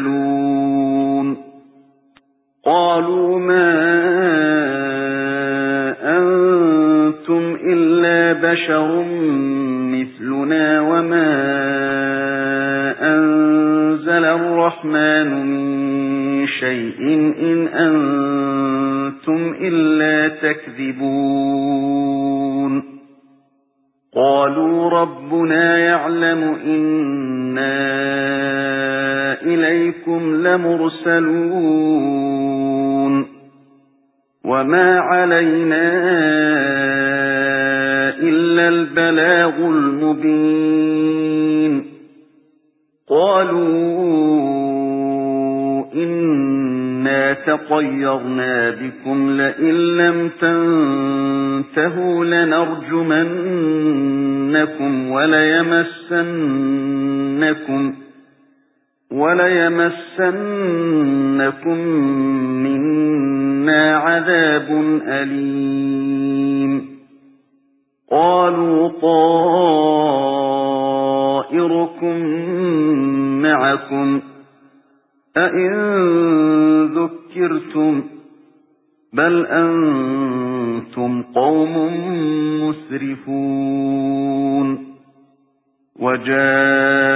مرسلون قالوا ما أنتم إلا بشر مثلنا وما أنزل الرحمن من شيء إن أنتم إلا تكذبون. قالوا ربنا يعلم إنا إليكم لمرسلون وما علينا إلا البلاغ المبين قالوا إنا تطيرنا بكم لئن لم تنتهوا لنرجمنكم وليمسنكم وليمسنكم منا عذاب أليم. قالوا طائركم معكم. أئن ذكرتم بل أنتم قوم مسرفون. وجاء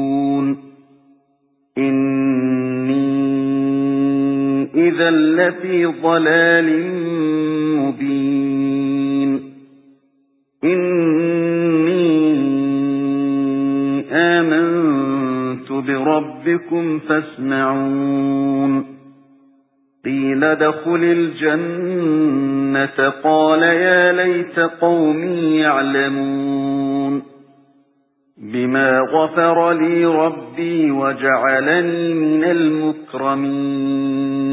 إذا لفي ضلال مبين. إني آمنت بربكم فاسمعون. قيل دخل الجنة. قال يا ليت قومي يعلمون. بما غفر لي ربي وجعلني من المكرمين.